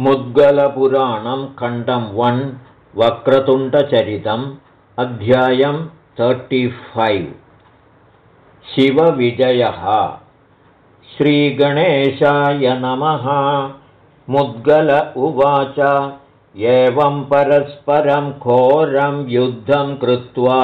मुद्गलपुराणं खण्डं वन् वक्रतुण्डचरितम् अध्यायं तर्टिफैव् शिवविजयः। श्रीगणेशाय नमः। मुद्गल उवाच। एवं परस्परं घोरं युद्धं कृत्वा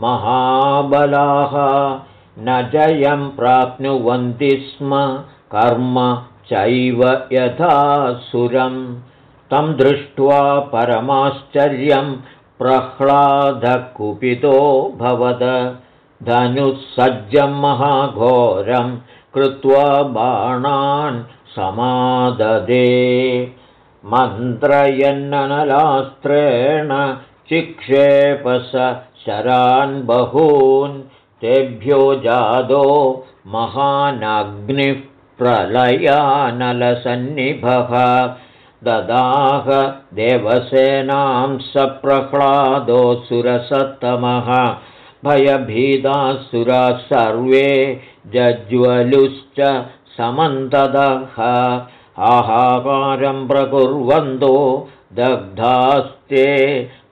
महाबलाः। न जयं प्राप्नुवन्ति स्म कर्म चैव यथा सुरं तं दृष्ट्वा परमाश्चर्यं प्रह्लादकुपितो भवद। धनुःसज्जं महाघोरं कृत्वा बाणान् समाददे। मन्त्रयन्ननलास्त्रेण चिक्षेपस शरान् बहून् तेभ्यो जादो महानग्निः प्रलयानलसन्निभः। ददाह देवसेनां सप्रह्लादोऽसुरसत्तमः भयभीदासुराः सर्वे जज्वलुश्च समन्तदः। आहाकारं प्रकुर्वन्तो दग्धास्ते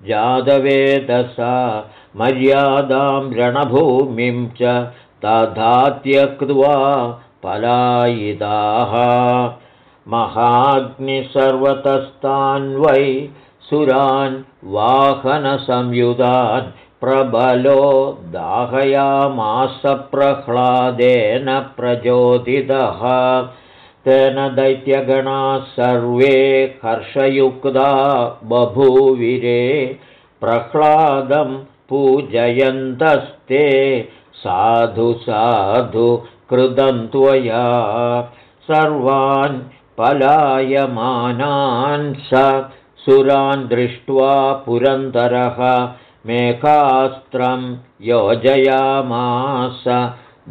जादवेदसा। मर्यादां रणभूमिं च तथा त्यक्त्वा पलायिताः। महाग्निसर्वतस्तान्वै सुरान् वाहनसंयुधान् प्रबलो दाहयामास प्रह्लादेन प्रचोदितः तेन दैत्यगणाः सर्वे हर्षयुक्ता बभूविरे प्रह्लादं पूजयन्तस्ते। साधु साधु कृतं त्वया सर्वान् पलायमानान् स सुरान् दृष्ट्वा पुरन्दरः मेघास्त्रं योजयामास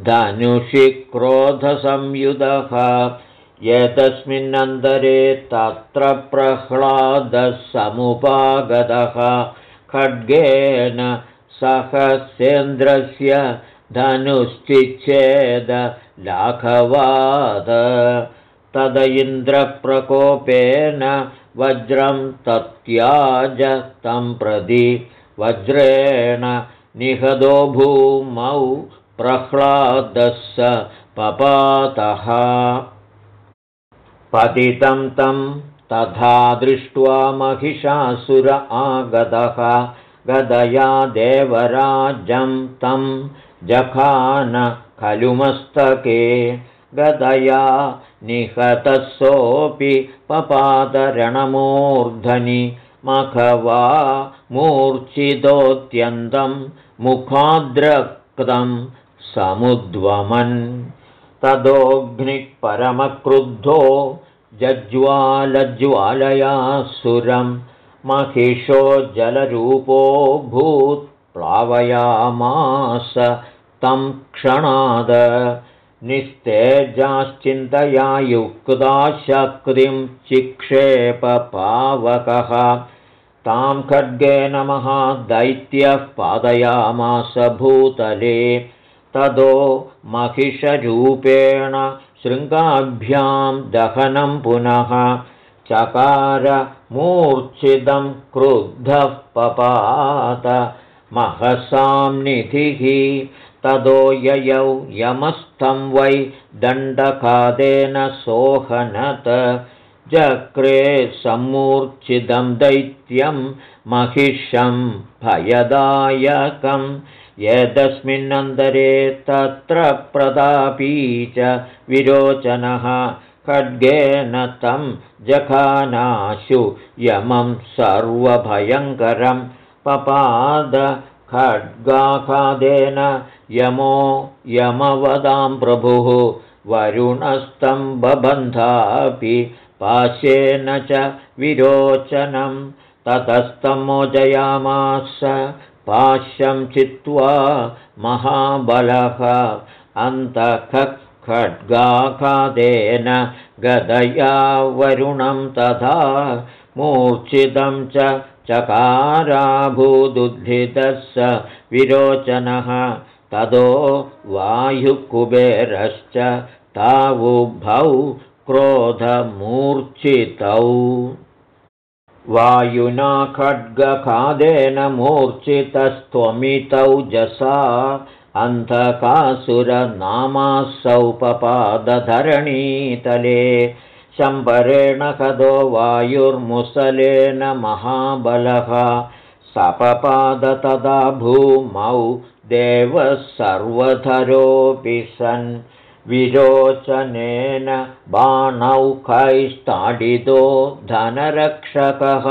धनुषि क्रोधसंयुधः। एतस्मिन्नन्तरे तत्र प्रह्लादः समुपागतः खड्गेन सहसेन्द्रस्य धनुश्चिच्छेद लाघवाद। तद इन्द्रप्रकोपेन वज्रं तत्याज तं प्रति वज्रेण निहदो भूमौ प्रह्लादः स पपातः। पतितं तं तथा दृष्ट्वा महिषासुर आगतः। गदया देवराजं तं जखान खलु मस्तके गदया निहतसोऽपि पपादरणमूर्धनि मखवा मूर्च्छितोऽत्यन्तं मुखाद्रक्तं समुद्वमन्। तदोऽग्निः परमक्रुद्धो जज्वालज्वालया सुरं महिषो जलरूपो भूत् प्लावयामास तं क्षणाद। निस्तेजाश्चिन्तया युक्ता शक्तिं चिक्षेपपावकः। तां खड्गेन महादैत्यः पादयामास भूतले। तदो महिषरूपेण शृङ्गाभ्यां दहनं पुनः। चकार मूर्च्छिदं क्रुद्धः पपात। महसां निधिः तदो ययौ यमस्थं वै दण्डखादेन सोहनत। जक्रे सम्मूर्च्छिदं दैत्यं महिषं भयदायकं यदस्मिन्नन्तरे तत्र प्रदापी च विरोचनः खड्गेन तं जखानाशु यमं सर्वभयङ्करं पपाद खड्गाखादेन यमो यमवदां प्रभुः वरुणस्तं बबन्धापि पाशेन च विरोचनं ततस्तं मोचयामास पाश्यं चित्वा महाबलः अन्तःखड्गाखादेन गदया वरुणं तथा मूर्च्छितं च चकाराभूदुद्धितः स विरोचनः। तदो वायुकुबेरश्च तावुभौ क्रोधमूर्च्छितौ। वायुना खड्गखादेन मूर्च्छितस्त्वमितौ जसा अन्धकासुरनामासौ पपादधरणीतले शम्बरेण कदो वायुर्मुसलेन महाबलः सपपाद तदा भूमौ देवः सर्वधरोऽपि सन् विरोचनेन बाणौखैस्ताडितो धनरक्षकः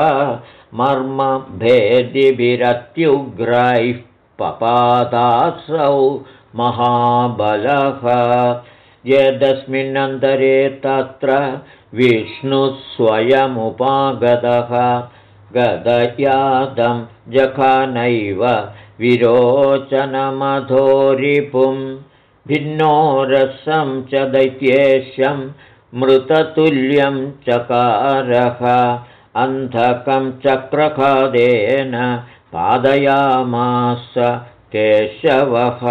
मर्मभेदिभिरत्युग्रैः पपादासौ महाबलः यदस्मिन्नन्तरे तत्र विष्णुः स्वयमुपागतः गदयादं जखानैव विरोचनमधोरिपुं भिन्नोरसं च दैत्येश्यं मृततुल्यं चकारः अन्धकं चक्रखादेन पादयामास केशवः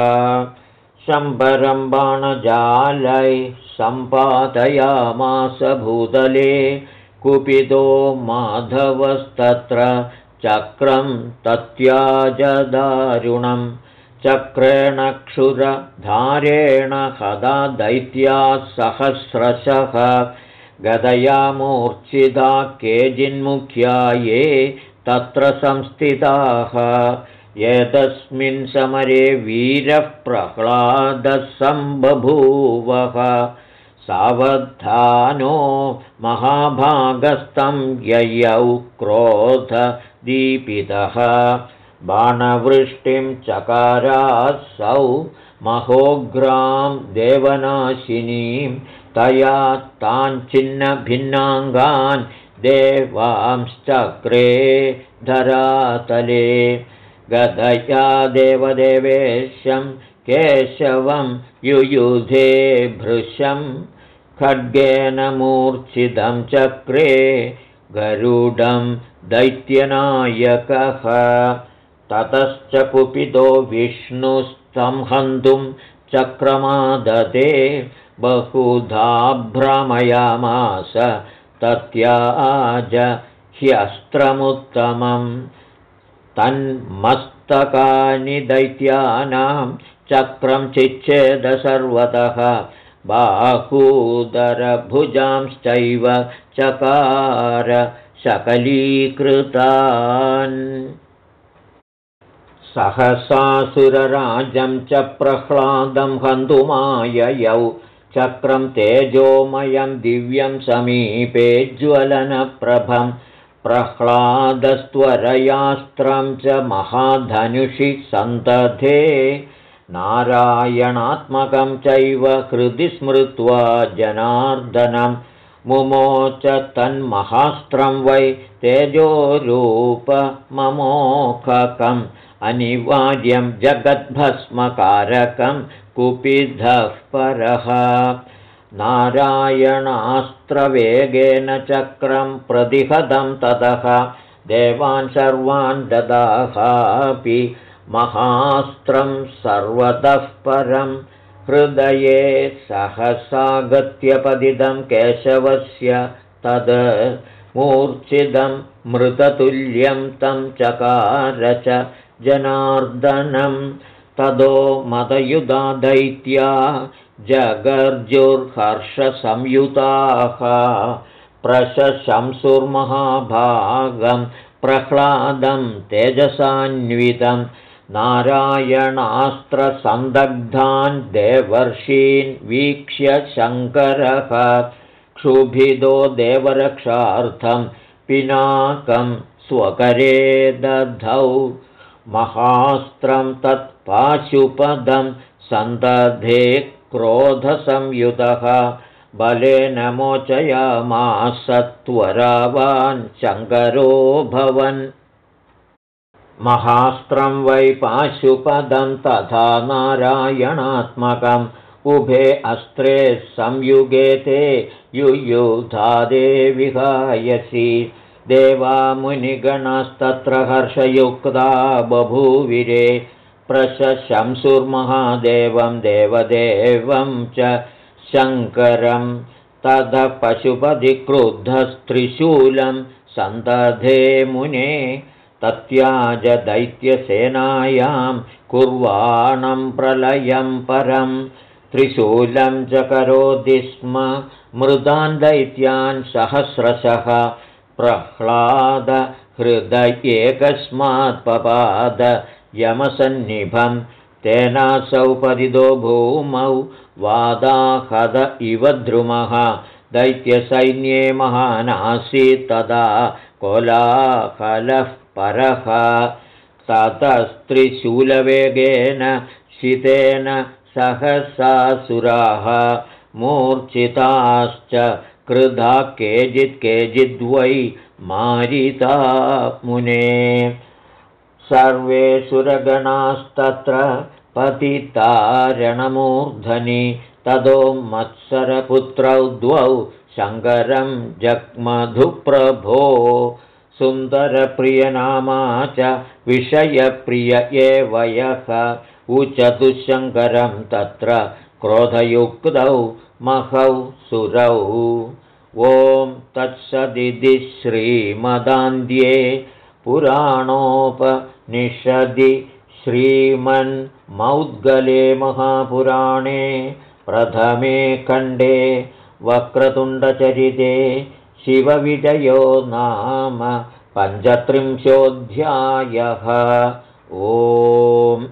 शम्बरं बाणजालै सम्पादयामास भूतले कुपितो माधवस्तत्र चक्रं तत्याजदारुणं। चक्रेण क्षुरधारेण हदा दैत्याः सहस्रशः। गदया मूर्च्छिदा केचिन्मुख्या ये तत्र संस्थिताः एतस्मिन् समरे वीरः प्रह्लादः सम्बभूवः सावधानो महाभागस्तं ययौ क्रोधदीपितः। बाणवृष्टिं चकारासौ महोग्रां देवनाशिनीं तया ताञ्चिन्नभिन्नाङ्गान् देवांश्चक्रे धरातले गदया देवदेवेशं केशवं युयुधे भृशं खड्गेन मूर्च्छितं चक्रे गरुडं दैत्यनायकः ततश्च कुपितो विष्णुस्तंहन्तुं चक्रमादते बहुधा भ्रमयामास तत्याज ह्यस्त्रमुत्तमम् तन्मस्तकानि दैत्यानां चक्रं चिच्छेद सर्वतः। बाहूदरभुजांश्चैव चकार शकलीकृतान् सहसासुरराजं च प्रह्लादं हन्तुमाययौ। चक्रं तेजोमयं दिव्यं समीपे ज्वलनप्रभं प्रह्लादस्त्वरयास्त्रं च महाधनुषि सन्तधे नारायणात्मकं चैव हृदि स्मृत्वा जनार्दनं मुमोच तन्महास्त्रं वै तेजोरूपममोखकम् अनिवार्यं जगद्भस्मकारकं कुपिधः परः नारायणास्त्रवेगेन चक्रं प्रतिहतं ततः देवान् सर्वान् ददाहापि महास्त्रं सर्वतः परं हृदये सहसागत्यपदिदं केशवस्य तद् मूर्च्छिदं मृततुल्यं तं चकार च जनार्दनं तदो मदयुधा दैत्या जगर्जुर्हर्षसंयुताः प्रशशंसुर्महाभागं प्रह्लादं तेजसान्वितं नारायणास्त्रसन्दग्धान् देवर्षीन् वीक्ष्य शङ्करः क्षुभिदो देवरक्षार्थं पिनाकं स्वकरे दधौ महास्त्रं तत्पाशुपदं सन्दधे क्रोधसंयुतः बलेन मोचयामासत्वरावान् शङ्करोऽभवन् महास्त्रं वै पाशुपदं तथा नारायणात्मकम्। उभे अस्त्रे संयुगे ते युयुधादे विहायसि देवामुनिगणस्तत्र हर्षयुक्ता बभूविरे प्रशशंसुर्महादेवं देवदेवं च शङ्करं ततः पशुपतिक्रुद्धस्त्रिशूलं सन्दधे मुने तत्याज दैत्यसेनायां कुर्वाणं प्रलयं परं त्रिशूलं च करोति स्म मृदान् दैत्यान् सहस्रशः प्रह्लाद पपाद यमसन्निभं तेनासौ परिदो भूमौ वादाहद इव द्रुमः। दैत्यसैन्ये महानासीत् तदा कोलाहलः परः। ततस्त्रिशूलवेगेन शितेन सहसासुराः मूर्छिताश्च कृधा केचित् केचिद्वै मारिता मुने सर्वे सुरगणास्तत्र पतितारणमूर्धनि ततो मत्सरपुत्रौ द्वौ शङ्करं जग्मधुप्रभो सुन्दरप्रियनामा च विषयप्रिय एव यः उचतुशङ्करं तत्र क्रोधयुक्तौ महौ सुरौ। ॐ तत्सदिति श्रीमदान्ध्ये पुराणोपनिषदि श्रीमन्मौद्गले महापुराणे प्रथमे खण्डे वक्रतुण्डचरिते शिवविजयो नाम पञ्चत्रिंशोऽध्यायः। ओम्